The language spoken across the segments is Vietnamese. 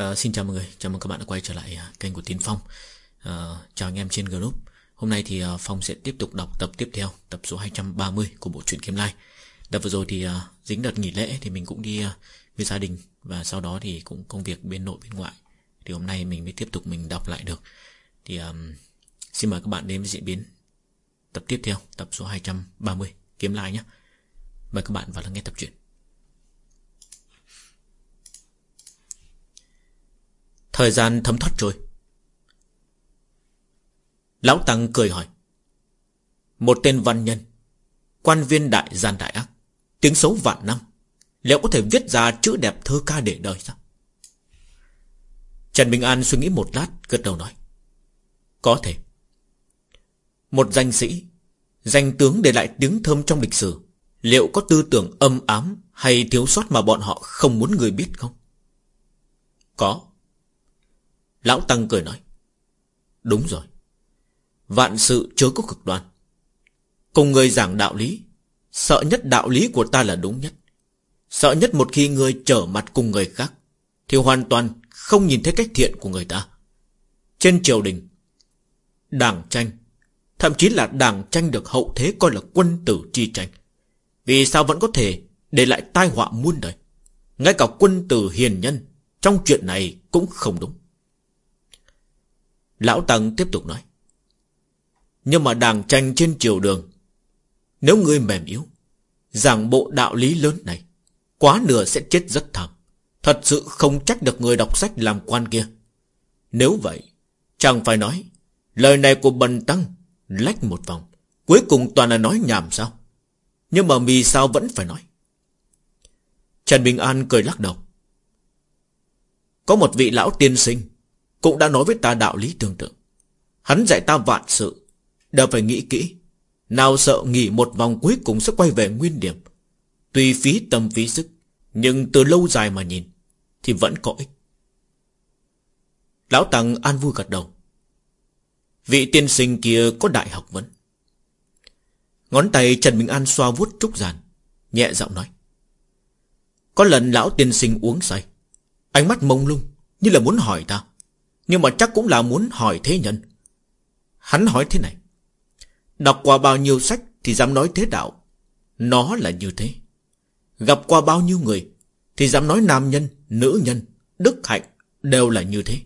À, xin chào mọi người, chào mừng các bạn đã quay trở lại à, kênh của Tiến Phong. À, Chào anh em trên group. Hôm nay thì ờ, Phong sẽ tiếp tục đọc tập tiếp theo Tập số 230 của bộ truyện Kiếm Lai. Đợt vừa rồi thì à, dính đợt nghỉ lễ Thì mình cũng đi à, với gia đình Và sau đó thì cũng công việc bên nội bên ngoại. Thì hôm nay mình mới tiếp tục mình đọc lại được. Thì à, xin mời các bạn đến với diễn biến Tập tiếp theo, tập số 230 Kiếm Lai nhé. Mời các bạn vào lắng nghe tập truyện. Thời gian thấm thoát trôi. Lão Tăng cười hỏi. Một tên văn nhân, Quan viên đại gian đại ác, Tiếng xấu vạn năm, Liệu có thể viết ra chữ đẹp thơ ca để đời sao? Trần Bình An suy nghĩ một lát, Gật đầu nói. Có thể. Một danh sĩ, Danh tướng để lại tiếng thơm trong lịch sử, Liệu có tư tưởng âm ám Hay thiếu sót mà bọn họ không muốn người biết không? Có. Lão Tăng cười nói. Đúng rồi. Vạn sự chớ có cực đoan. Cùng người giảng đạo lý. Sợ nhất đạo lý của ta là đúng nhất. Sợ nhất một khi người trở mặt cùng người khác. Thì hoàn toàn không nhìn thấy cách thiện của người ta. Trên triều đình. Đảng tranh. Thậm chí là đảng tranh được hậu thế coi là quân tử chi tranh. Vì sao vẫn có thể để lại tai họa muôn đời. Ngay cả quân tử hiền nhân, trong chuyện này cũng không đúng. Lão Tăng tiếp tục nói. Nhưng mà đàng tranh trên triều đường, nếu ngươi mềm yếu, giảng bộ đạo lý lớn này, quá nửa sẽ chết rất thảm. Thật sự không trách được người đọc sách làm quan kia. Nếu vậy, chẳng phải nói, lời này của Bần Tăng lách một vòng, cuối cùng toàn là nói nhảm sao? Nhưng mà vì sao vẫn phải nói? Trần Bình An cười lắc đầu. Có một vị lão tiên sinh cũng đã nói với ta đạo lý tương tự. Hắn dạy ta vạn sự, đều phải nghĩ kỹ. Nào sợ nghỉ một vòng cuối cùng sẽ quay về nguyên điểm. Tuy phí tâm phí sức, nhưng từ lâu dài mà nhìn, thì vẫn có ích. Lão Tăng an vui gật đầu. Vị tiên sinh kia có đại học vấn. Ngón tay Trần Bình An xoa vuốt trúc giàn, nhẹ giọng nói. Có lần lão tiên sinh uống say, ánh mắt mông lung, như là muốn hỏi ta. Nhưng mà chắc cũng là muốn hỏi thế nhân. Hắn hỏi thế này Đọc qua bao nhiêu sách Thì dám nói thế đạo? Nó là như thế. Gặp qua bao nhiêu người Thì dám nói nam nhân, nữ nhân, đức hạnh Đều là như thế.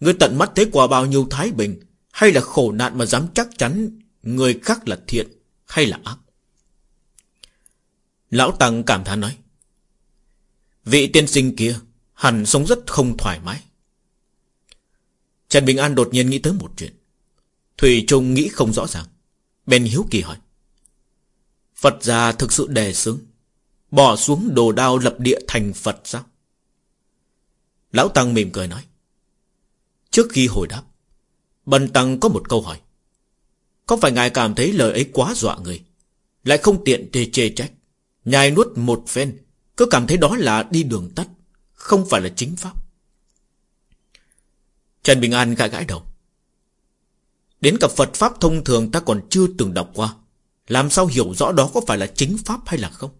Người tận mắt thấy qua bao nhiêu thái bình Hay là khổ nạn mà dám chắc chắn Người khác là thiện hay là ác? Lão Tăng cảm thán nói Vị tiên sinh kia Hẳn sống rất không thoải mái. Trần Bình An đột nhiên nghĩ tới một chuyện. Thủy Trung nghĩ không rõ ràng. Bèn Hiếu Kỳ hỏi. Phật gia thực sự đề xứng. Bỏ xuống đồ đao lập địa thành Phật sao? Lão Tăng mỉm cười nói. Trước khi hồi đáp, Bần Tăng có một câu hỏi. Có phải ngài cảm thấy lời ấy quá dọa người? Lại không tiện tê chê trách. Nhai nuốt một phen, cứ cảm thấy đó là đi đường tắt, không phải là chính pháp. Trần Bình An gãi gãi đầu. Đến cả Phật Pháp thông thường ta còn chưa từng đọc qua. Làm sao hiểu rõ đó có phải là chính Pháp hay là không?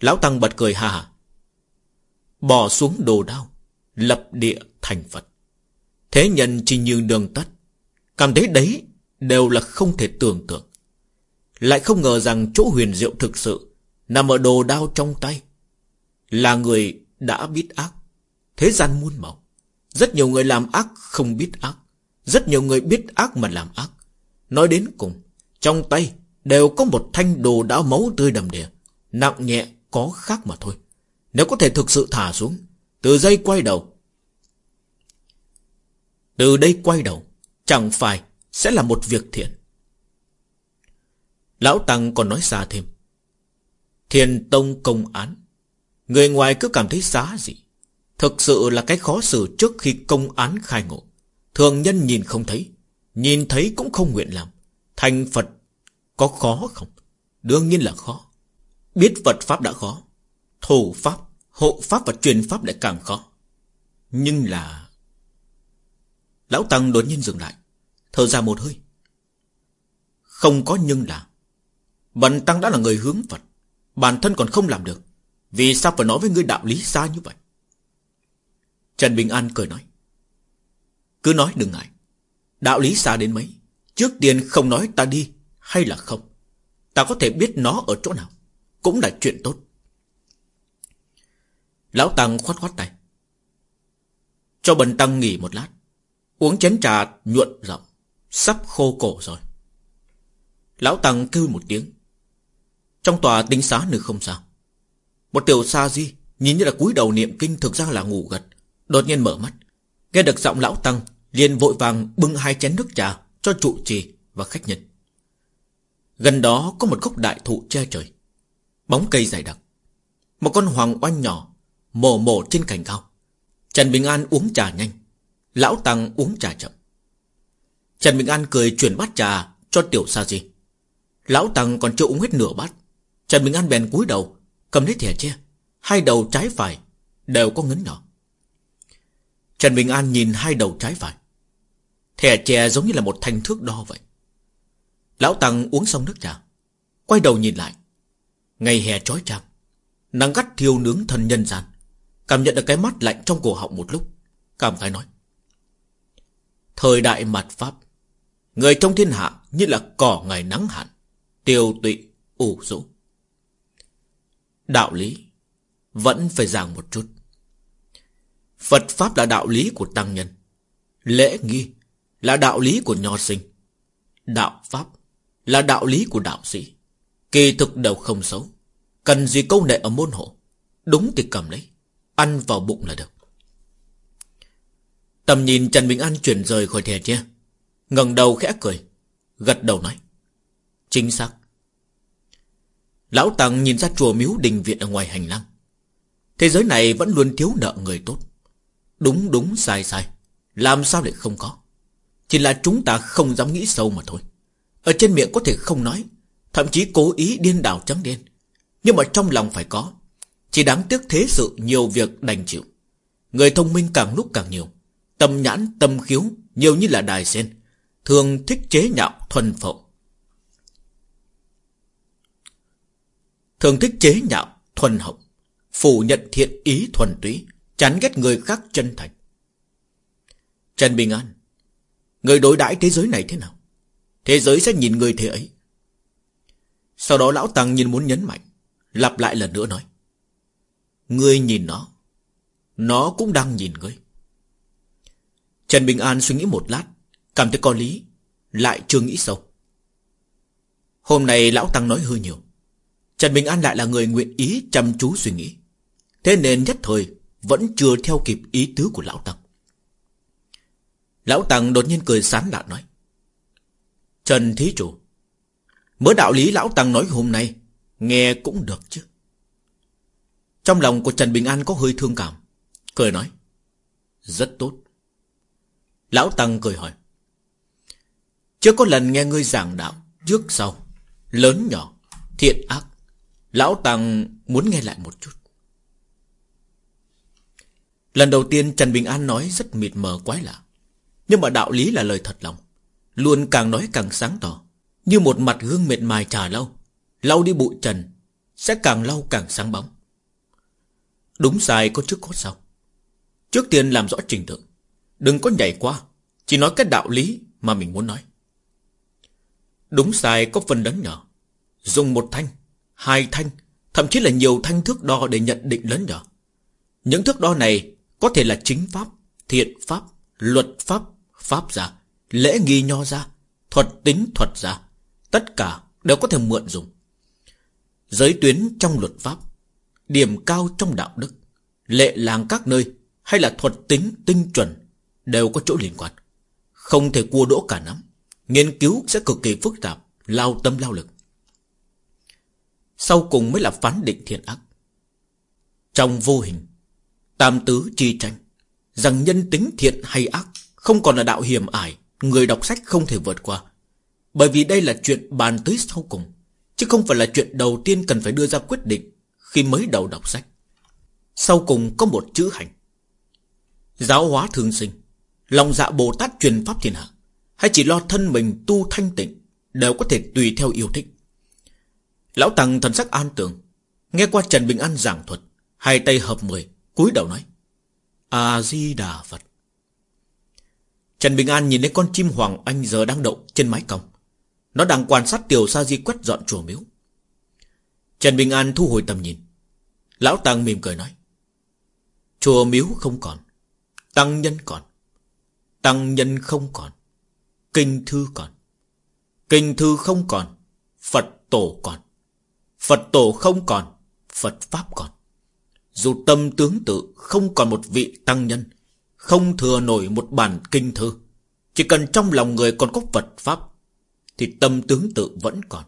Lão Tăng bật cười hà hà. Bỏ xuống đồ đao. Lập địa thành Phật. Thế nhân chỉ như đường tắt. Cảm thấy đấy đều là không thể tưởng tượng. Lại không ngờ rằng chỗ huyền diệu thực sự nằm ở đồ đao trong tay. Là người đã biết ác. Thế gian muôn màu. Rất nhiều người làm ác không biết ác. Rất nhiều người biết ác mà làm ác. Nói đến cùng, trong tay đều có một thanh đồ đao máu tươi đầm đìa. Nặng nhẹ có khác mà thôi. Nếu có thể thực sự thả xuống, từ dây quay đầu. Từ đây quay đầu, chẳng phải sẽ là một việc thiện. Lão Tăng còn nói xa thêm. Thiền Tông công án. Người ngoài cứ cảm thấy xá gì. Thực sự là cái khó xử trước khi công án khai ngộ. Thường nhân nhìn không thấy. Nhìn thấy cũng không nguyện làm. Thành Phật có khó không? Đương nhiên là khó. Biết Phật Pháp đã khó. Thủ Pháp, hộ Pháp và truyền Pháp lại càng khó. Nhưng là... Lão Tăng đột nhiên dừng lại. Thở ra một hơi. Không có nhưng là... Bần Tăng đã là người hướng Phật. Bản thân còn không làm được. Vì sao phải nói với ngươi đạo lý xa như vậy? Trần Bình An cười nói. Cứ nói đừng ngại. Đạo lý xa đến mấy? Trước tiên không nói ta đi, hay là không? Ta có thể biết nó ở chỗ nào? Cũng là chuyện tốt. Lão Tăng khoát khoát tay. Cho bần Tăng nghỉ một lát. Uống chén trà nhuận rộng Sắp khô cổ rồi. Lão Tăng kêu một tiếng. Trong tòa tính xá nơi không sao Một tiểu sa di Nhìn như là cúi đầu niệm kinh Thực ra là ngủ gật. Đột nhiên mở mắt, Nghe được giọng lão Tăng, liền vội vàng bưng hai chén nước trà Cho trụ trì và khách nhân. Gần đó có một gốc đại thụ che trời, Bóng cây dày đặc. Một con hoàng oanh nhỏ Mổ mổ trên cành cao. Trần Bình An uống trà nhanh, Lão Tăng uống trà chậm. Trần Bình An cười chuyển bát trà cho tiểu sa di. Lão Tăng còn chưa uống hết nửa bát, Trần Bình An bèn cúi đầu, Cầm lấy thẻ che Hai đầu trái phải Đều có ngấn nhỏ. Trần Bình An nhìn hai đầu trái phải. Thẻ chè giống như là một thanh thước đo vậy. Lão Tăng uống xong nước trà Quay đầu nhìn lại. Ngày hè trói trang Nắng gắt thiêu nướng thân nhân gian Cảm nhận được cái mắt lạnh trong cổ họng một lúc Cảm khái nói. Thời đại mặt Pháp Người trong thiên hạ như là cỏ ngày nắng hạn Tiêu tụy, ủ rũ. Đạo lý Vẫn phải giảng một chút. Phật Pháp là đạo lý của tăng nhân. Lễ nghi Là đạo lý của nho sinh. Đạo Pháp Là đạo lý của đạo sĩ. Kỳ thực đều không xấu. Cần gì câu nệ ở môn hộ? Đúng thì cầm lấy Ăn vào bụng là được. Tầm nhìn Trần Bình An chuyển rời khỏi thẻ tre, ngẩng đầu khẽ cười Gật đầu nói Chính xác. Lão Tăng nhìn ra chùa miếu đình viện ở ngoài hành lang. Thế giới này vẫn luôn thiếu nợ người tốt. Đúng đúng, sai sai. Làm sao lại không có? Chỉ là chúng ta không dám nghĩ sâu mà thôi. Ở trên miệng có thể không nói, Thậm chí cố ý điên đảo trắng đen. Nhưng mà trong lòng phải có. Chỉ đáng tiếc thế sự nhiều việc đành chịu. Người thông minh càng lúc càng nhiều. Tâm nhãn, tâm khiếu, Nhiều như là đài sen. Thường thích chế nhạo thuần phậu. Thường thích chế nhạo thuần hậu. Phủ nhận thiện ý thuần túy. Chán ghét người khác chân thành. Trần Bình An, Người đối đãi thế giới này thế nào? Thế giới sẽ nhìn người thế ấy. Sau đó lão Tăng nhìn muốn nhấn mạnh, Lặp lại lần nữa nói, Ngươi nhìn nó Nó cũng đang nhìn ngươi. Trần Bình An suy nghĩ một lát, Cảm thấy có lý, Lại chưa nghĩ sâu. Hôm nay lão Tăng nói hơi nhiều, Trần Bình An lại là người nguyện ý chăm chú suy nghĩ. Thế nên nhất thời vẫn chưa theo kịp ý tứ của lão Tăng. Lão Tăng đột nhiên cười sán lạ nói, Trần Thí Chủ, Mớ đạo lý lão Tăng nói hôm nay Nghe cũng được chứ. Trong lòng của Trần Bình An có hơi thương cảm, Cười nói, Rất tốt. Lão Tăng cười hỏi, Chưa có lần nghe ngươi giảng đạo Trước sau, Lớn nhỏ, Thiện ác, Lão Tăng muốn nghe lại một chút. Lần đầu tiên Trần Bình An nói rất mịt mờ quái lạ. Nhưng mà đạo lý là lời thật lòng. Luôn càng nói càng sáng tỏ. Như một mặt gương mệt mài trà lâu Lau đi bụi trần, Sẽ càng lau càng sáng bóng. Đúng sai có trước có sau. Trước tiên làm rõ trình tự. Đừng có nhảy qua, Chỉ nói cái đạo lý mà mình muốn nói. Đúng sai có phần lớn nhỏ. Dùng một thanh, Hai thanh, Thậm chí là nhiều thanh thước đo để nhận định lớn nhỏ. Những thước đo này có thể là chính pháp, Thiện pháp, Luật pháp Pháp gia, Lễ nghi nho gia, Thuật tính thuật gia, Tất cả đều có thể mượn dùng. Giới tuyến trong luật pháp, Điểm cao trong đạo đức, Lệ làng các nơi Hay là thuật tính tinh chuẩn Đều có chỗ liên quan. Không thể cua đỗ cả nắm, Nghiên cứu sẽ cực kỳ phức tạp, Lao tâm lao lực. Sau cùng mới là phán định thiện ác. Trong vô hình Tam tứ chi tranh. Rằng nhân tính thiện hay ác, Không còn là đạo hiểm ải, Người đọc sách không thể vượt qua. Bởi vì đây là chuyện bàn tới sau cùng, Chứ không phải là chuyện đầu tiên cần phải đưa ra quyết định Khi mới đầu đọc sách. Sau cùng có một chữ hành. Giáo hóa thương sinh. Lòng dạ Bồ Tát truyền pháp thiên hạ. Hay chỉ lo thân mình tu thanh tịnh, Đều có thể tùy theo yêu thích. Lão Tăng thần sắc an tường Nghe qua Trần Bình An giảng thuật, Hai tay hợp mười cúi đầu nói, A-di-đà Phật. Trần Bình An nhìn thấy con chim hoàng anh giờ đang đậu trên mái cong Nó đang quan sát tiểu sa di quét dọn chùa miếu. Trần Bình An thu hồi tầm nhìn. Lão Tăng mỉm cười nói, Chùa miếu không còn, Tăng nhân còn, Tăng nhân không còn, Kinh thư còn, Kinh thư không còn, Phật tổ còn, Phật tổ không còn, Phật pháp còn. Dù tâm tướng tự không còn một vị tăng nhân, Không thừa nổi một bản kinh thư, Chỉ cần trong lòng người còn có Phật pháp, Thì tâm tướng tự vẫn còn.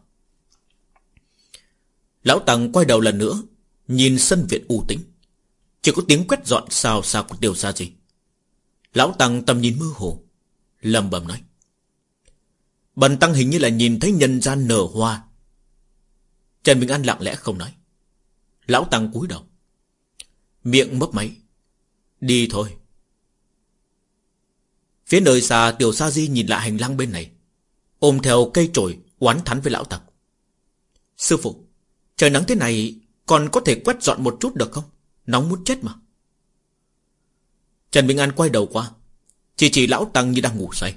Lão Tăng quay đầu lần nữa, Nhìn sân viện u tĩnh. Chỉ có tiếng quét dọn xào sao của điều ra gì Lão Tăng tầm nhìn mơ hồ, lầm bầm nói. Bần Tăng hình như là nhìn thấy nhân gian nở hoa. Trần Bình An lặng lẽ không nói. Lão Tăng cúi đầu. Miệng mấp máy. Đi thôi. Phía nơi xa, Tiểu Sa Di nhìn lại hành lang bên này, Ôm theo cây trồi Oán thắn với Lão tặc. Sư phụ, Trời nắng thế này Còn có thể quét dọn một chút được không? Nóng muốn chết mà. Trần Bình An quay đầu qua, Chỉ chỉ Lão Tăng như đang ngủ say.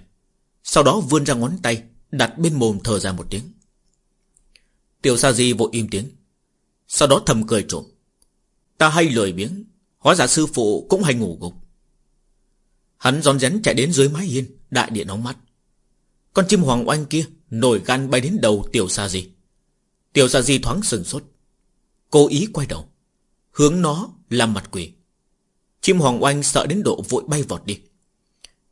Sau đó vươn ra ngón tay, Đặt bên mồm thở ra một tiếng. Tiểu Sa Di vội im tiếng, Sau đó thầm cười trộm. Ta hay lười biếng, Hóa giả sư phụ cũng hay ngủ gục. Hắn gión rén chạy đến dưới mái hiên, Đại điện nóng mắt. Con chim hoàng oanh kia Nổi gan bay đến đầu Tiểu Sa Di. Tiểu Sa Di thoáng sừng sốt. Cố ý quay đầu, Hướng nó làm mặt quỷ. Chim hoàng oanh sợ đến độ vội bay vọt đi.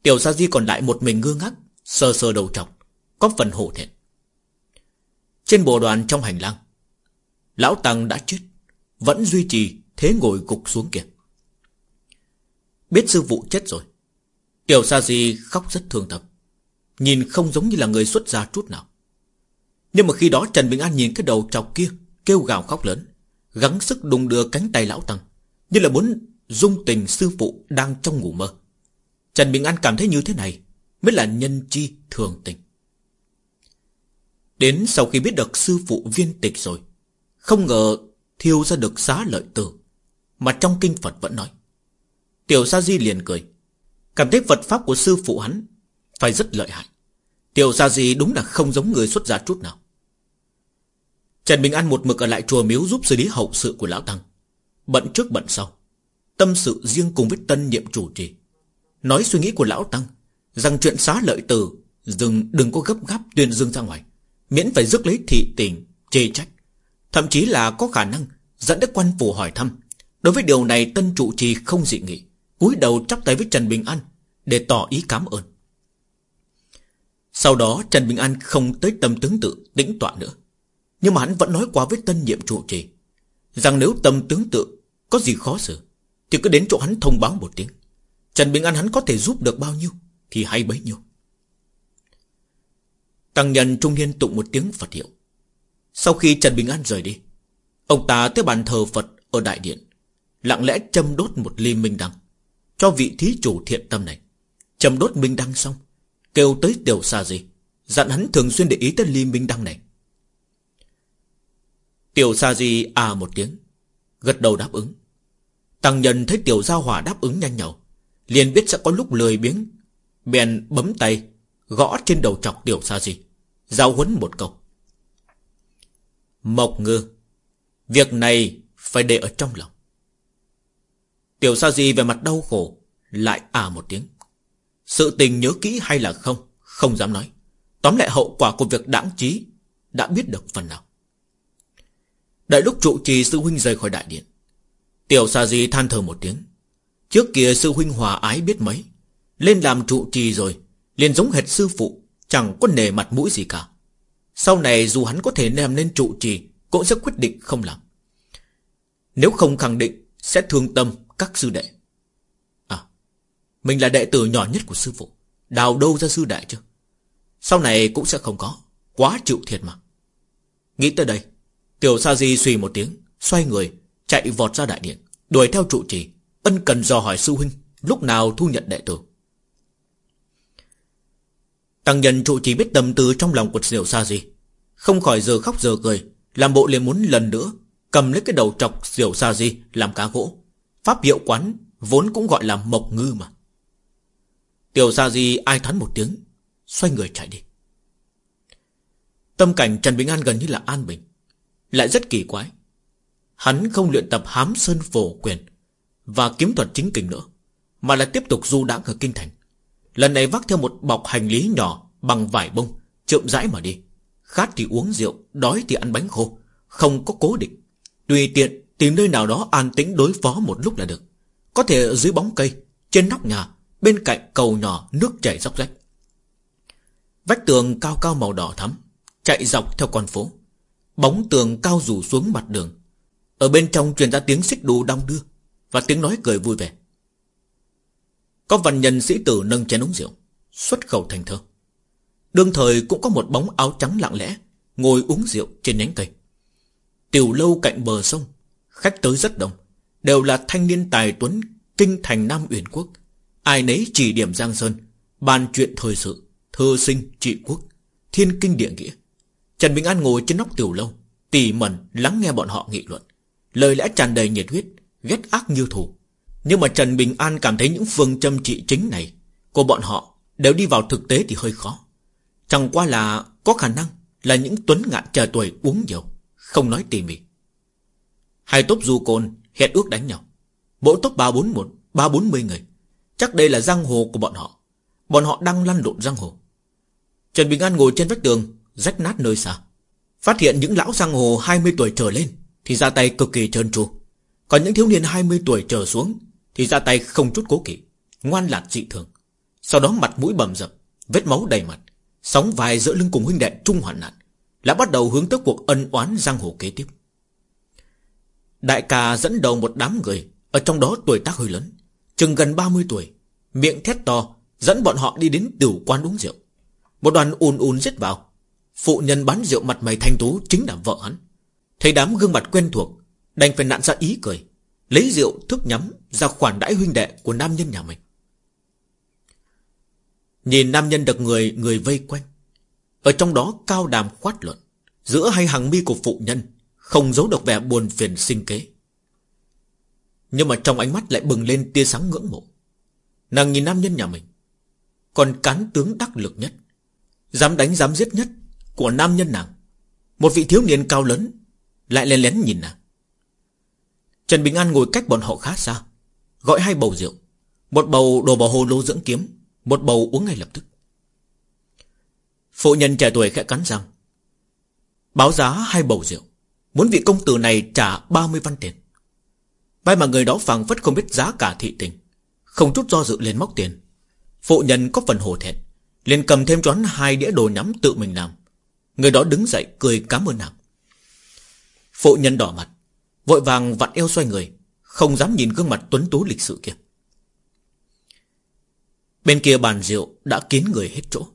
Tiểu Sa Di còn lại một mình ngơ ngác, Sờ sờ đầu trọc Có phần hổ thẹn. Trên bộ đoàn trong hành lang, Lão Tăng đã chết, Vẫn duy trì thế ngồi gục xuống kia Biết sư phụ chết rồi, Tiểu Sa Di khóc rất thương tâm, Nhìn không giống như là người xuất gia chút nào. Nhưng mà khi đó Trần Bình An nhìn cái đầu trọc kia, Kêu gào khóc lớn, Gắng sức đung đưa cánh tay lão Tăng, Như là muốn dung tình sư phụ đang trong ngủ mơ. Trần Bình An cảm thấy như thế này Mới là nhân chi thường tình. Đến sau khi biết được sư phụ viên tịch rồi, Không ngờ thiêu ra được xá lợi tử mà trong kinh Phật vẫn nói. Tiểu Sa Di liền cười. Cảm thấy Phật Pháp của sư phụ hắn Phải rất lợi hại. Tiểu Sa Di đúng là không giống người xuất gia chút nào. Trần Bình An một mực ở lại chùa miếu giúp xử lý hậu sự của Lão Tăng. Bận trước bận sau, Tâm sự riêng cùng với tân nhiệm chủ trì. Nói suy nghĩ của Lão Tăng Rằng chuyện xá lợi từ Dừng đừng có gấp gáp tuyên dương ra ngoài, Miễn phải rước lấy thị tình, Chê trách. Thậm chí là có khả năng Dẫn đến quan phủ hỏi thăm. Đối với điều này tân trụ trì không dị nghị, cúi đầu chắp tay với Trần Bình An Để tỏ ý cảm ơn. Sau đó, Trần Bình An không tới tâm tướng tự, tĩnh tọa nữa. Nhưng mà hắn vẫn nói qua với tân nhiệm trụ trì Rằng nếu tâm tướng tự, Có gì khó xử, Thì cứ đến chỗ hắn thông báo một tiếng. Trần Bình An hắn có thể giúp được bao nhiêu, Thì hay bấy nhiêu. Tăng nhân trung niên tụng một tiếng Phật hiệu. Sau khi Trần Bình An rời đi, Ông ta tới bàn thờ Phật ở đại điện. Lặng lẽ châm đốt một ly minh đăng, Cho vị thí chủ thiện tâm này. Châm đốt minh đăng xong, Kêu tới tiểu xa gì Dặn hắn thường xuyên để ý tới ly minh đăng này. Tiểu sa di à một tiếng, Gật đầu đáp ứng. Tăng nhân thấy tiểu giao hỏa đáp ứng nhanh nhậu, Liền biết sẽ có lúc lười biếng, Bèn bấm tay, Gõ trên đầu chọc tiểu sa di Giao huấn một câu. Mộc ngư, Việc này phải để ở trong lòng. Tiểu sa di về mặt đau khổ, Lại à một tiếng. Sự tình nhớ kỹ hay là không Không dám nói. Tóm lại hậu quả của việc đãng trí Đã biết được phần nào. Đại lúc trụ trì sư huynh rời khỏi đại điện. Tiểu sa di than thở một tiếng. Trước kia sư huynh hòa ái biết mấy. Lên làm trụ trì rồi, liền giống hệt sư phụ, Chẳng có nề mặt mũi gì cả. Sau này dù hắn có thể làm nên trụ trì, Cũng sẽ quyết định không làm. Nếu không khẳng định, Sẽ thương tâm các sư đệ. À Mình là đệ tử nhỏ nhất của sư phụ. Đào đâu ra sư đệ chứ? Sau này cũng sẽ không có. Quá chịu thiệt mà. Nghĩ tới đây, Tiểu Sa Di suy một tiếng, Xoay người, Chạy vọt ra đại điện, Đuổi theo trụ trì, Ân cần dò hỏi sư huynh, Lúc nào thu nhận đệ tử. Tăng nhân trụ trì biết tâm tư trong lòng của Tiểu Sa Di, Không khỏi giờ khóc giờ cười, Làm bộ liền muốn lần nữa Cầm lấy cái đầu trọc Tiểu Sa Di làm cá gỗ. Pháp hiệu quán Vốn cũng gọi là mộc ngư mà. Tiểu Sa Di ai thắn một tiếng, Xoay người chạy đi. Tâm cảnh Trần Bình An gần như là an bình, Lại rất kỳ quái. Hắn không luyện tập hám sơn phổ quyền Và kiếm thuật chính kình nữa, Mà là tiếp tục du đãng ở kinh thành. Lần này vác theo một bọc hành lý nhỏ Bằng vải bông, Chậm rãi mà đi. Khát thì uống rượu, Đói thì ăn bánh khô, Không có cố định. Tùy tiện tìm nơi nào đó an tĩnh đối phó một lúc là được. Có thể ở dưới bóng cây, Trên nóc nhà, Bên cạnh cầu nhỏ nước chảy róc rách. Vách tường cao cao màu đỏ thắm, Chạy dọc theo con phố. Bóng tường cao rủ xuống mặt đường. Ở bên trong truyền ra tiếng xích đu đong đưa Và tiếng nói cười vui vẻ. Có văn nhân sĩ tử nâng chén uống rượu, Xuất khẩu thành thơ. Đương thời cũng có một bóng áo trắng lặng lẽ, Ngồi uống rượu trên nhánh cây. Tiểu lâu cạnh bờ sông Khách tới rất đông, Đều là thanh niên tài tuấn, Kinh thành Nam Uyển Quốc. Ai nấy chỉ điểm Giang Sơn, Bàn chuyện thời sự, Thơ sinh, trị quốc, Thiên kinh địa nghĩa. Trần Bình An ngồi trên nóc tiểu lâu, Tỉ mẩn lắng nghe bọn họ nghị luận. Lời lẽ tràn đầy nhiệt huyết, Ghét ác như thù. Nhưng mà Trần Bình An cảm thấy những phương châm trị chính này Của bọn họ Đều đi vào thực tế thì hơi khó. Chẳng qua là có khả năng Là những tuấn ngạn trẻ tuổi uống nhiều, Không nói tỉ mỉ. Hai tốp du côn hẹn ước đánh nhau. Mỗi tốp ba bốn một, ba bốn mươi người. Chắc đây là giang hồ của bọn họ. Bọn họ đang lăn lộn giang hồ. Trần Bình An ngồi trên vách tường, Rách nát nơi xa. Phát hiện những lão giang hồ 20 tuổi trở lên Thì ra tay cực kỳ trơn tru. Còn những thiếu niên 20 tuổi trở xuống Thì ra tay không chút cố kỵ, Ngoan lạt dị thường. Sau đó mặt mũi bầm dập, Vết máu đầy mặt, Sóng vai giữa lưng cùng huynh đệ trung hoạn nạn, Đã bắt đầu hướng tới cuộc ân oán giang hồ kế tiếp. Đại ca dẫn đầu một đám người, Ở trong đó tuổi tác hơi lớn, Chừng gần 30 tuổi, Miệng thét to, Dẫn bọn họ đi đến tiểu quán uống rượu. Một đoàn ùn ùn giết vào, Phụ nhân bán rượu mặt mày thanh tú Chính là vợ hắn. Thấy đám gương mặt quen thuộc, Đành phải nạn ra ý cười, Lấy rượu thức nhắm ra khoản đãi huynh đệ của nam nhân nhà mình. Nhìn nam nhân được người người vây quanh, Ở trong đó cao đàm khoát luận, Giữa hai hàng mi của phụ nhân không giấu được vẻ buồn phiền sinh kế. Nhưng mà trong ánh mắt lại bừng lên tia sáng ngưỡng mộ. Nàng nhìn nam nhân nhà mình, Còn cán tướng đắc lực nhất, Dám đánh dám giết nhất Của nam nhân nàng. Một vị thiếu niên cao lớn Lại lén lén nhìn nàng. Trần Bình An ngồi cách bọn họ khá xa, Gọi hai bầu rượu, Một bầu đồ bò hồ lô dưỡng kiếm, Một bầu uống ngay lập tức. Phụ nhân trẻ tuổi khẽ cắn răng, Báo giá hai bầu rượu. Muốn vị công tử này trả 30 văn tiền. Vai mà người đó phẳng phất không biết giá cả thị tình, Không chút do dự lên móc tiền. Phụ nhân có phần hổ thẹn, liền cầm thêm choán hai đĩa đồ nhắm tự mình làm. Người đó đứng dậy cười cảm ơn nàng. Phụ nhân đỏ mặt, Vội vàng vặn eo xoay người, Không dám nhìn gương mặt tuấn tú lịch sự kia. Bên kia bàn rượu đã kín người hết chỗ.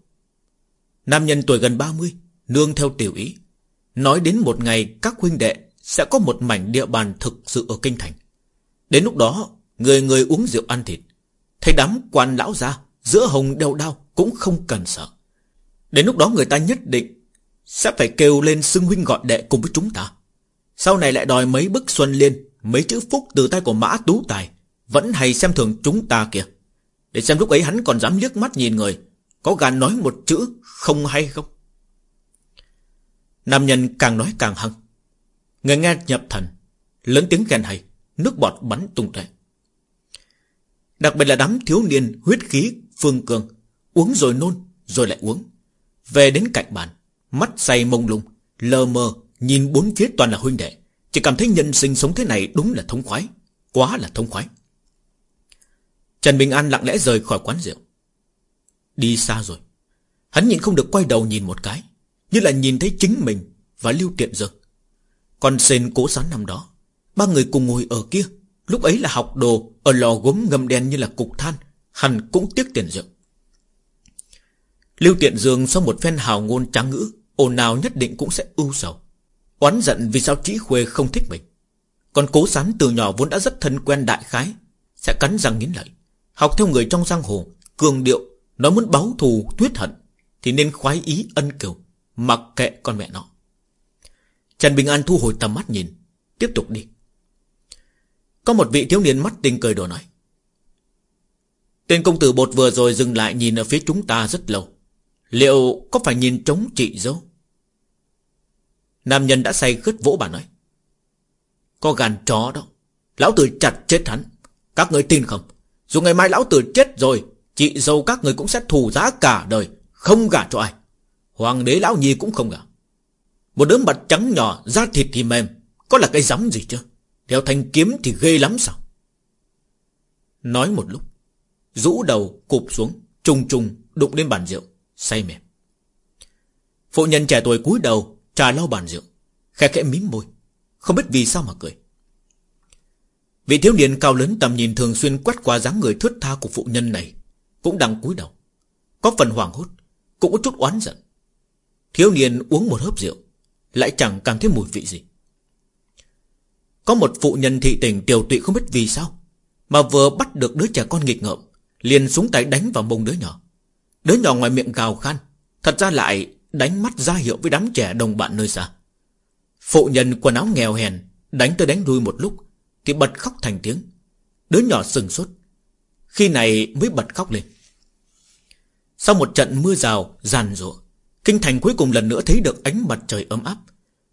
Nam nhân tuổi gần 30 Nương theo tiểu ý Nói đến một ngày các huynh đệ Sẽ có một mảnh địa bàn thực sự ở kinh thành. Đến lúc đó, Người người uống rượu ăn thịt. Thấy đám quan lão ra Giữa hồng đeo đao cũng không cần sợ. Đến lúc đó người ta nhất định Sẽ phải kêu lên xưng huynh gọi đệ cùng với chúng ta. Sau này lại đòi mấy bức xuân liên, Mấy chữ phúc từ tay của mã tú tài Vẫn hay xem thường chúng ta kìa. Để xem lúc ấy hắn còn dám liếc mắt nhìn người, Có gan nói một chữ không hay không? Nam nhân càng nói càng hăng. Người nghe nhập thần, Lớn tiếng khen hay, Nước bọt bắn tung tóe. Đặc biệt là đám thiếu niên huyết khí phương cường, Uống rồi nôn, rồi lại uống. Về đến cạnh bàn, Mắt say mông lung, Lờ mờ, nhìn bốn phía toàn là huynh đệ. Chỉ cảm thấy nhân sinh sống thế này đúng là thông khoái, Quá là thông khoái. Trần Bình An lặng lẽ rời khỏi quán rượu. Đi xa rồi. Hắn nhìn không được quay đầu nhìn một cái. Như là nhìn thấy chính mình Và Lưu Tiện Dương Còn sên cố sán năm đó, Ba người cùng ngồi ở kia. Lúc ấy là học đồ Ở lò gốm ngâm đen như là cục than, Hẳn cũng tiếc tiền rượu. Lưu Tiện Dương sau một phen hào ngôn trắng ngữ, ồn nào nhất định cũng sẽ ưu sầu. Oán giận vì sao Trí Khuê không thích mình. Còn cố sán từ nhỏ vốn đã rất thân quen đại khái, Sẽ cắn răng nghiến lợi. Học theo người trong giang hồ, Cường điệu, Nó muốn báo thù tuyết hận, Thì nên khoái ý ân kiều. Mặc kệ con mẹ nó. Trần Bình An thu hồi tầm mắt nhìn, Tiếp tục đi. Có một vị thiếu niên mắt tinh cười đồ nói. Tên công tử bột vừa rồi dừng lại nhìn ở phía chúng ta rất lâu. Liệu có phải nhìn trống chị dâu? Nam nhân đã say khứt vỗ bà nói. Có gan chó đó. Lão tử chặt chết hắn. Các người tin không? Dù ngày mai lão tử chết rồi, Chị dâu các người cũng sẽ thù giá cả đời, Không gả cho ai. Hoàng đế lão nhi cũng không à Một đứa mặt trắng nhỏ, Da thịt thì mềm. Có là cái rắm gì chứ? Đeo thanh kiếm thì ghê lắm sao? Nói một lúc, Rũ đầu cụp xuống, Trùng trùng đụng lên bàn rượu, Say mềm. Phụ nhân trẻ tuổi cúi đầu, Trà lau bàn rượu, Khẽ khẽ mím môi, Không biết vì sao mà cười. Vị thiếu niên cao lớn tầm nhìn thường xuyên quét qua dáng người thướt tha của phụ nhân này Cũng đang cúi đầu, Có phần hoảng hốt, Cũng có chút oán giận. Thiếu niên uống một hớp rượu, Lại chẳng cảm thấy mùi vị gì. Có một phụ nhân thị tình tiểu tụy không biết vì sao, Mà vừa bắt được đứa trẻ con nghịch ngợm, Liền xuống tay đánh vào mông đứa nhỏ. Đứa nhỏ ngoài miệng gào khan, Thật ra lại đánh mắt ra hiệu với đám trẻ đồng bạn nơi xa. Phụ nhân quần áo nghèo hèn, Đánh tới đánh đuôi một lúc, Thì bật khóc thành tiếng. Đứa nhỏ sừng sốt, Khi này mới bật khóc lên. Sau một trận mưa rào, giàn rụa Kinh thành cuối cùng lần nữa thấy được ánh mặt trời ấm áp.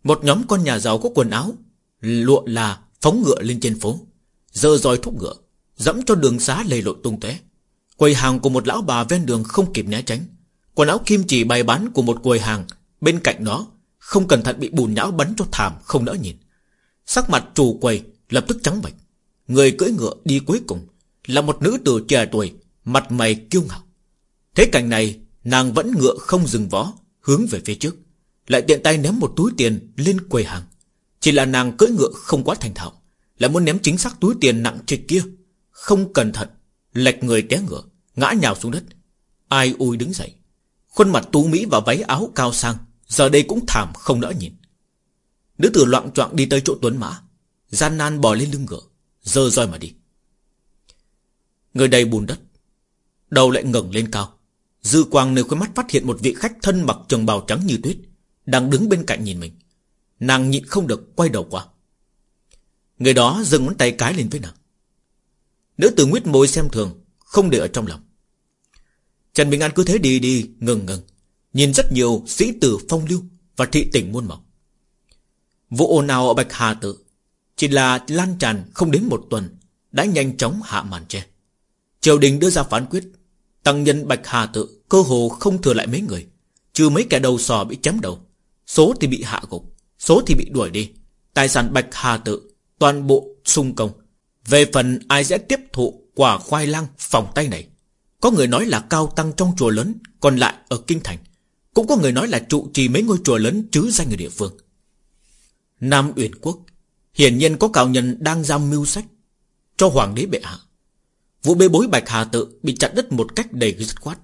Một nhóm con nhà giàu có quần áo, Lụa là phóng ngựa lên trên phố. Dơ roi thúc ngựa, Dẫm cho đường xá lầy lội tung té Quầy hàng của một lão bà ven đường không kịp né tránh. Quần áo kim chỉ bày bán của một quầy hàng, Bên cạnh đó Không cẩn thận bị bùn nhão bắn cho thảm, không đỡ nhìn. Sắc mặt chủ quầy, lập tức trắng bệch. Người cưỡi ngựa đi cuối cùng, Là một nữ tử trẻ tuổi, Mặt mày kiêu ngạo. Thế cảnh này, nàng vẫn ngựa không dừng vó. Hướng về phía trước, Lại tiện tay ném một túi tiền lên quầy hàng. Chỉ là nàng cưỡi ngựa không quá thành thạo, Lại muốn ném chính xác túi tiền nặng trên kia. Không cẩn thận, Lệch người té ngựa, Ngã nhào xuống đất. Ai ui đứng dậy, Khuôn mặt tú Mỹ và váy áo cao sang, Giờ đây cũng thảm không đỡ nhìn. Nữ tử loạn choạng đi tới chỗ Tuấn Mã, Gian nan bò lên lưng ngựa, Dơ roi mà đi. Người đầy bùn đất, Đầu lại ngẩng lên cao. Dư quang nơi khói mắt phát hiện một vị khách thân mặc trường bào trắng như tuyết, Đang đứng bên cạnh nhìn mình. Nàng nhịn không được quay đầu qua. Người đó dừng ngón tay cái lên với nàng. Nữ tử nguyết môi xem thường, Không để ở trong lòng. Trần Bình An cứ thế đi đi, ngừng ngừng, Nhìn rất nhiều sĩ tử phong lưu Và thị tỉnh muôn màu. Vụ ồn nào ở Bạch Hà Tự, Chỉ là lan tràn không đến một tuần, Đã nhanh chóng hạ màn che Triều đình đưa ra phán quyết Tăng nhân Bạch Hà Tự Cơ hồ không thừa lại mấy người. Trừ mấy kẻ đầu sò bị chém đầu. Số thì bị hạ gục, Số thì bị đuổi đi. Tài sản Bạch Hà Tự Toàn bộ sung công. Về phần ai sẽ tiếp thụ quả khoai lang phòng tay này? Có người nói là cao tăng trong chùa lớn, Còn lại ở Kinh Thành. Cũng có người nói là trụ trì mấy ngôi chùa lớn chứ danh ở địa phương. Nam Uyển Quốc, Hiển nhiên có cao nhân đang giam mưu sách Cho hoàng đế bệ hạ. Vụ bê bối Bạch Hà Tự Bị chặt đứt một cách đầy dứt khoát,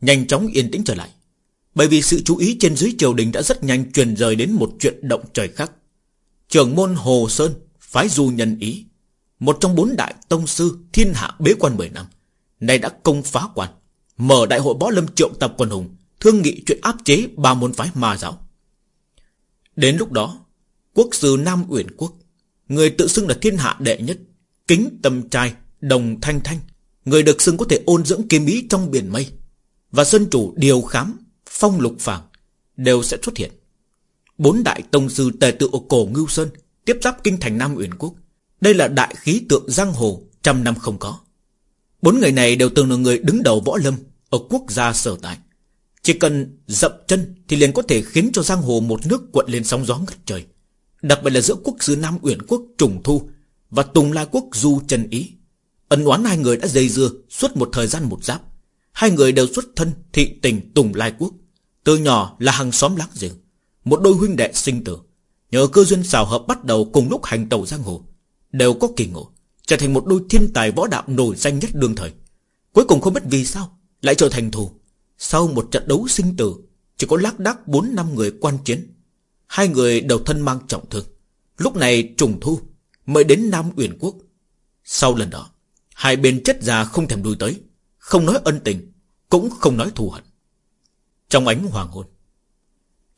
Nhanh chóng yên tĩnh trở lại. Bởi vì sự chú ý trên dưới triều đình đã rất nhanh Truyền rời đến một chuyện động trời khác. Trưởng môn Hồ Sơn, Phái du nhân ý, Một trong bốn đại tông sư Thiên hạ bế quan 10 năm, Nay đã công phá quan, Mở đại hội võ lâm triệu tập quần hùng, Thương nghị chuyện áp chế ba môn phái ma giáo. Đến lúc đó, Quốc sư Nam Uyển Quốc, Người tự xưng là thiên hạ đệ nhất, Kính tâm trai Đồng Thanh Thanh, Người được xưng có thể ôn dưỡng kiếm ý trong biển mây, Và sơn chủ điều khám, Phong lục phàng Đều sẽ xuất hiện. Bốn đại tông sư tề tự ở cổ Ngưu Sơn Tiếp giáp kinh thành Nam Uyển Quốc. Đây là đại khí tượng giang hồ Trăm năm không có. Bốn người này đều từng là người đứng đầu võ lâm Ở quốc gia sở tại. Chỉ cần dậm chân Thì liền có thể khiến cho giang hồ một nước cuộn lên sóng gió ngất trời. Đặc biệt là giữa quốc sư Nam Uyển Quốc Trùng Thu Và Tùng La Quốc Du Trần Ý. Ân oán hai người đã dây dưa Suốt một thời gian một giáp. Hai người đều xuất thân, thị tình, Tùng Lai Quốc. Từ nhỏ là hàng xóm láng giềng, Một đôi huynh đệ sinh tử. Nhờ cơ duyên xào hợp bắt đầu cùng lúc hành tàu giang hồ, Đều có kỳ ngộ, Trở thành một đôi thiên tài võ đạo nổi danh nhất đương thời. Cuối cùng không biết vì sao, Lại trở thành thù. Sau một trận đấu sinh tử, Chỉ có lác đác bốn năm người quan chiến. Hai người đều thân mang trọng thương. Lúc này trùng thu, Mới đến Nam Uyển Quốc. Sau lần đó Hai bên chết già không thèm đuôi tới, Không nói ân tình, Cũng không nói thù hận. Trong ánh hoàng hôn,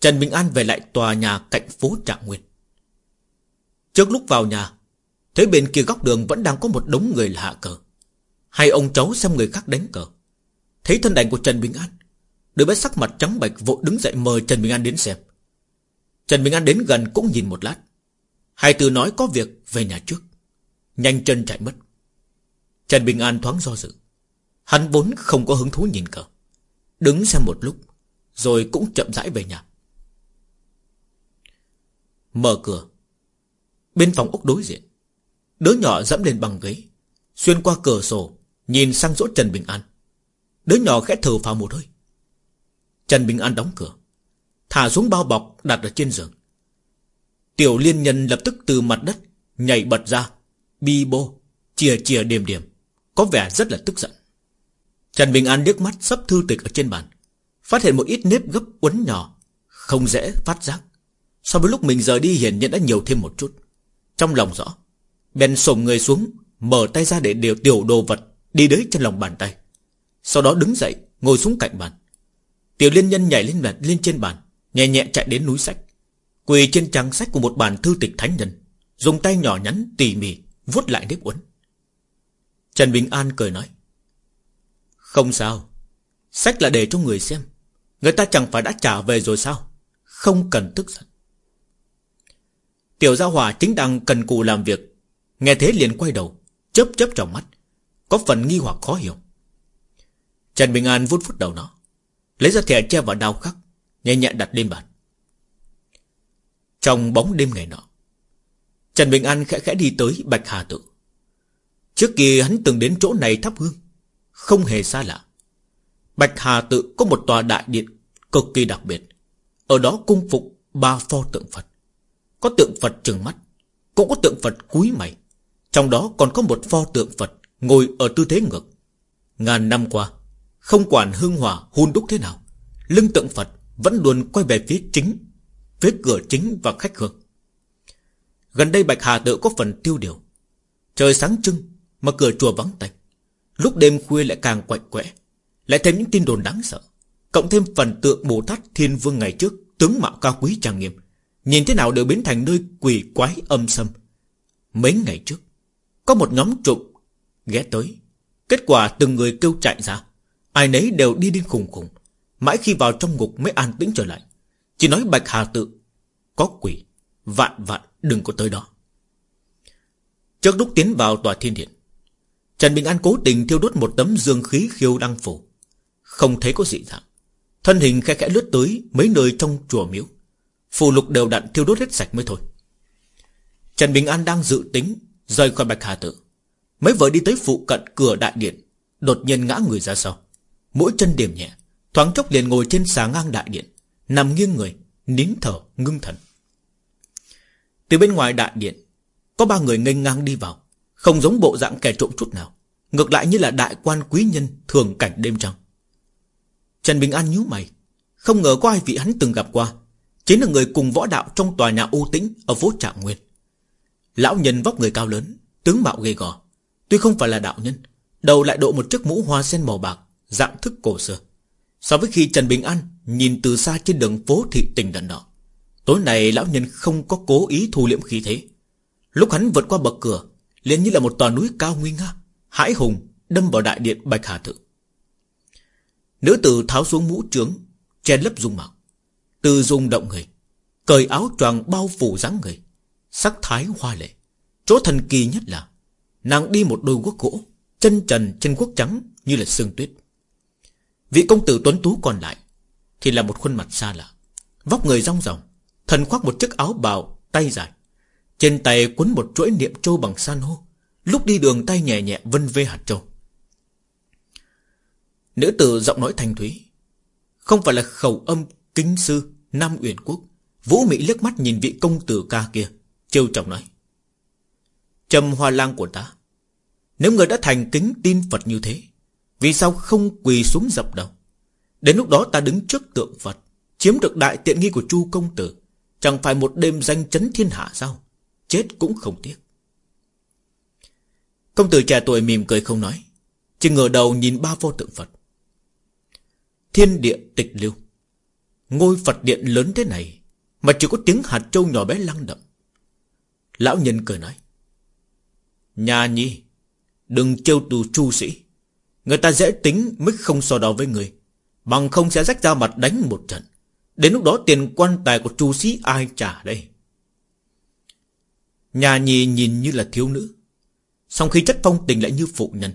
Trần Bình An về lại tòa nhà cạnh phố Trạng Nguyên. Trước lúc vào nhà, Thấy bên kia góc đường vẫn đang có một đống người là hạ cờ. Hai ông cháu xem người khác đánh cờ. Thấy thân đành của Trần Bình An, đứa bé sắc mặt trắng bạch vội đứng dậy mời Trần Bình An đến xem. Trần Bình An đến gần cũng nhìn một lát. Hai từ nói có việc về nhà trước, Nhanh chân chạy mất. Trần Bình An thoáng do dự. Hắn vốn không có hứng thú nhìn cờ. Đứng xem một lúc, Rồi cũng chậm rãi về nhà. Mở cửa. Bên phòng ốc đối diện, Đứa nhỏ dẫm lên bằng ghế, Xuyên qua cửa sổ, Nhìn sang chỗ Trần Bình An. Đứa nhỏ khẽ thở phào một hơi. Trần Bình An đóng cửa, Thả xuống bao bọc đặt ở trên giường. Tiểu liên nhân lập tức từ mặt đất Nhảy bật ra, Bi bô, Chìa chìa điểm điểm. Có vẻ rất là tức giận. Trần Bình An liếc mắt sắp thư tịch ở trên bàn. Phát hiện một ít nếp gấp uốn nhỏ, Không dễ phát giác. So với lúc mình rời đi, hiển nhiên đã nhiều thêm một chút. Trong lòng rõ, Bèn sổng người xuống, Mở tay ra để điều tiểu đồ vật Đi đới trên lòng bàn tay. Sau đó đứng dậy, ngồi xuống cạnh bàn. Tiểu liên nhân nhảy lên lên trên bàn, Nhẹ nhẹ chạy đến núi sách. Quỳ trên trang sách của một bản thư tịch thánh nhân, Dùng tay nhỏ nhắn tỉ mỉ vuốt lại nếp uốn. Trần Bình An cười nói, Không sao, Sách là để cho người xem. Người ta chẳng phải đã trả về rồi sao? Không cần tức giận. Tiểu gia hòa chính đang cần cù làm việc, Nghe thế liền quay đầu, Chớp chớp trong mắt, Có phần nghi hoặc khó hiểu. Trần Bình An vuốt vuốt đầu nó, Lấy ra thẻ che vào đau khắc, Nhẹ nhẹ đặt lên bàn. Trong bóng đêm ngày nọ, Trần Bình An khẽ khẽ đi tới Bạch Hà Tự. Trước kia hắn từng đến chỗ này thắp hương, Không hề xa lạ. Bạch Hà Tự có một tòa đại điện Cực kỳ đặc biệt, Ở đó cung phục ba pho tượng Phật. Có tượng Phật trừng mắt, Cũng có tượng Phật cúi mày, Trong đó còn có một pho tượng Phật Ngồi ở tư thế ngược. Ngàn năm qua, Không quản hương hỏa hun đúc thế nào, Lưng tượng Phật vẫn luôn quay về phía chính, Phía cửa chính và khách hương Gần đây Bạch Hà tự có phần tiêu điều. Trời sáng trưng mà cửa chùa vắng tanh. Lúc đêm khuya lại càng quạnh quẽ, Lại thêm những tin đồn đáng sợ, Cộng thêm phần tượng Bồ Tát Thiên Vương ngày trước, Tướng mạo cao quý trang nghiêm. Nhìn thế nào đều biến thành nơi quỷ quái âm sâm. Mấy ngày trước, Có một nhóm trộm ghé tới. Kết quả từng người kêu chạy ra, Ai nấy đều đi điên khùng khùng. Mãi khi vào trong ngục mới an tĩnh trở lại. Chỉ nói Bạch Hà tự, Có quỷ, Vạn vạn đừng có tới đó. Trước lúc tiến vào tòa thiên điện Trần Bình An cố tình thiêu đốt một tấm dương khí khiêu đăng phủ. Không thấy có gì dạng. Thân hình khẽ khẽ lướt tới Mấy nơi trong chùa miếu. Phù lục đều đặn thiêu đốt hết sạch mới thôi. Trần Bình An đang dự tính Rời khỏi Bạch Hà Tự. Mấy vợ đi tới phụ cận cửa đại điện, Đột nhiên ngã người ra sau. Mỗi chân điểm nhẹ, Thoáng chốc liền ngồi trên xà ngang đại điện, Nằm nghiêng người, Nín thở, ngưng thần. Từ bên ngoài đại điện, Có ba người nghênh ngang đi vào. Không giống bộ dạng kẻ trộm chút nào. Ngược lại như là đại quan quý nhân Thường cảnh đêm trăng. Trần Bình An nhíu mày. Không ngờ có ai vị hắn từng gặp qua. Chính là người cùng võ đạo trong tòa nhà u tĩnh Ở phố Trạng Nguyên. Lão nhân vóc người cao lớn, Tướng mạo ghê gò. Tuy không phải là đạo nhân, Đầu lại độ một chiếc mũ hoa sen màu bạc, Dạng thức cổ xưa. So với khi Trần Bình An Nhìn từ xa trên đường phố thị tỉnh đần đỏ, Tối nay lão nhân không có cố ý thu liễm khí thế. Lúc hắn vượt qua bậc cửa liền như là một tòa núi cao nguy nga, Hãi hùng, đâm vào đại điện Bạch Hà Tự Nữ tử tháo xuống mũ trướng, Che lấp dung mạo. Từ dung động người, Cởi áo choàng bao phủ dáng người, Sắc thái hoa lệ. Chỗ thần kỳ nhất là, Nàng đi một đôi guốc gỗ, Chân trần chân quốc trắng như là sương tuyết. Vị công tử tuấn tú còn lại, Thì là một khuôn mặt xa lạ, Vóc người rong ròng, Thần khoác một chiếc áo bào tay dài trên tay quấn một chuỗi niệm châu bằng san hô. Lúc đi đường tay nhẹ nhẹ vân vê hạt châu. Nữ tử giọng nói thanh thúy. Không phải là khẩu âm kính sư Nam Uyển Quốc. Vũ Mỹ liếc mắt nhìn vị công tử ca kia, Trêu chọc nói. Trầm hoa lang của ta, Nếu người đã thành kính tin Phật như thế, Vì sao không quỳ xuống dập đầu? Đến lúc đó ta đứng trước tượng Phật, Chiếm được đại tiện nghi của Chu công tử, Chẳng phải một đêm danh chấn thiên hạ sao? Chết cũng không tiếc. Công tử trẻ tuổi mỉm cười không nói, Chỉ ngửa đầu nhìn ba vô tượng Phật. Thiên địa tịch lưu, Ngôi Phật điện lớn thế này Mà chỉ có tiếng hạt trâu nhỏ bé lăng động Lão nhân cười nói, Nhà nhi, Đừng trêu tù chu sĩ, Người ta dễ tính mới không so đo với người, Bằng không sẽ rách ra mặt đánh một trận. Đến lúc đó tiền quan tài của chu sĩ ai trả đây? Nhà nhì nhìn như là thiếu nữ. Song khi chất phong tình lại như phụ nhân,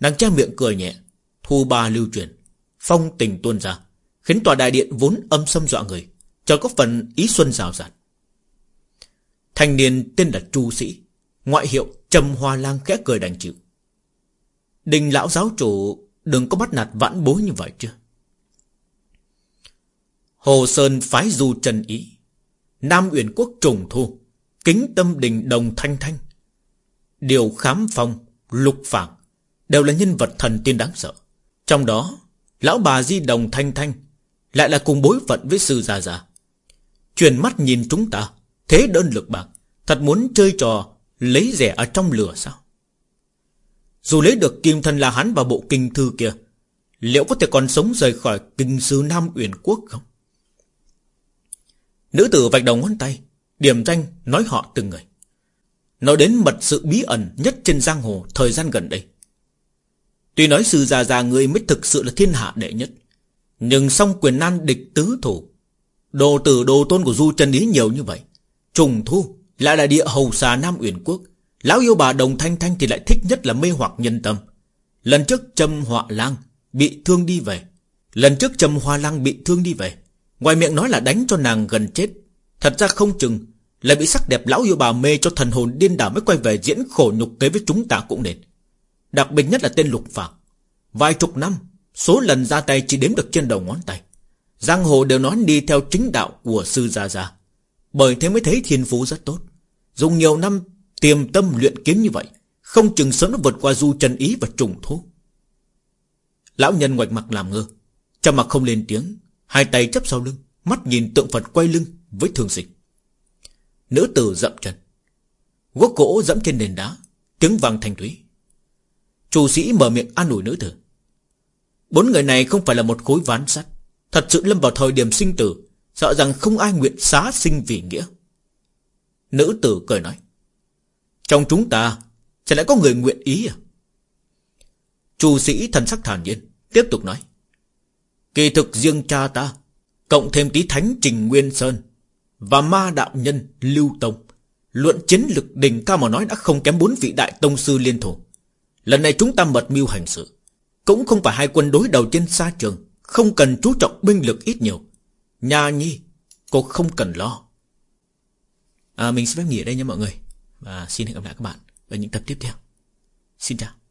Nàng che miệng cười nhẹ, Thu ba lưu truyền. Phong tình tuôn ra, Khiến tòa đại điện vốn âm xâm dọa người, Chờ có phần ý xuân rào rạt. Thanh niên tên là Chu Sĩ, Ngoại hiệu Trầm Hoa Lang khẽ cười đành chịu. Đình lão giáo chủ, Đừng có bắt nạt vãn bối như vậy chứ. Hồ Sơn phái du trần ý, Nam Uyển Quốc trùng thu. Kính tâm đình đồng thanh thanh. Điều khám phong, Lục phảng Đều là nhân vật thần tiên đáng sợ. Trong đó, Lão bà di đồng thanh thanh Lại là cùng bối phận với sư già già Truyền mắt nhìn chúng ta, Thế đơn lực bạc, Thật muốn chơi trò Lấy rẻ ở trong lửa sao? Dù lấy được kim thân là hắn vào bộ kinh thư kia, Liệu có thể còn sống rời khỏi kinh sư Nam Uyển Quốc không? Nữ tử vạch đầu ngón tay Điểm danh nói họ từng người. Nói đến mật sự bí ẩn nhất trên giang hồ Thời gian gần đây. Tuy nói sư già già người mới thực sự là thiên hạ đệ nhất, Nhưng song quyền nan địch tứ thủ, Đồ tử đồ tôn của Du chân Ý nhiều như vậy. Trùng thu, Lại là địa hầu xà Nam Uyển Quốc, Lão yêu bà Đồng Thanh Thanh thì lại thích nhất là mê hoặc nhân tâm. Lần trước Trâm Họa Lang Bị thương đi về, Lần trước Trâm Hoa Lang bị thương đi về, Ngoài miệng nói là đánh cho nàng gần chết, Thật ra không chừng lại bị sắc đẹp lão yêu bà mê cho thần hồn điên đảo Mới quay về diễn khổ nhục kế với chúng ta cũng nên. Đặc biệt nhất là tên lục phạm. Vài chục năm, Số lần ra tay chỉ đếm được trên đầu ngón tay. Giang hồ đều nói đi theo chính đạo của sư Gia Gia. Bởi thế mới thấy thiên phú rất tốt. Dùng nhiều năm tiềm tâm luyện kiếm như vậy, Không chừng sớm nó vượt qua du chân ý và trùng thú. Lão nhân ngoạch mặt làm ngơ Trong mặt không lên tiếng, Hai tay chấp sau lưng, Mắt nhìn tượng Phật quay lưng với thường dịch Nữ tử dậm chân. Gốc gỗ dẫm trên nền đá, Tiếng vang thanh thúy. Chủ sĩ mở miệng an ủi nữ tử. Bốn người này không phải là một khối ván sắt. Thật sự lâm vào thời điểm sinh tử, Sợ rằng không ai nguyện xá sinh vì nghĩa. Nữ tử cười nói, Trong chúng ta Sẽ lại có người nguyện ý à? Chủ sĩ thần sắc thản nhiên, Tiếp tục nói, Kỳ thực riêng cha ta, Cộng thêm tí thánh Trình Nguyên Sơn và ma đạo nhân Lưu Tông. Luận chiến lực đỉnh cao mà nói đã không kém bốn vị đại tông sư liên thủ. Lần này chúng ta mật mưu hành sự. Cũng không phải hai quân đối đầu trên xa trường Không cần chú trọng binh lực ít nhiều. Nhà nhi Cô không cần lo. À, Mình sẽ phép nghỉ ở đây nha mọi người. Và xin hẹn gặp lại các bạn Ở những tập tiếp theo. Xin chào.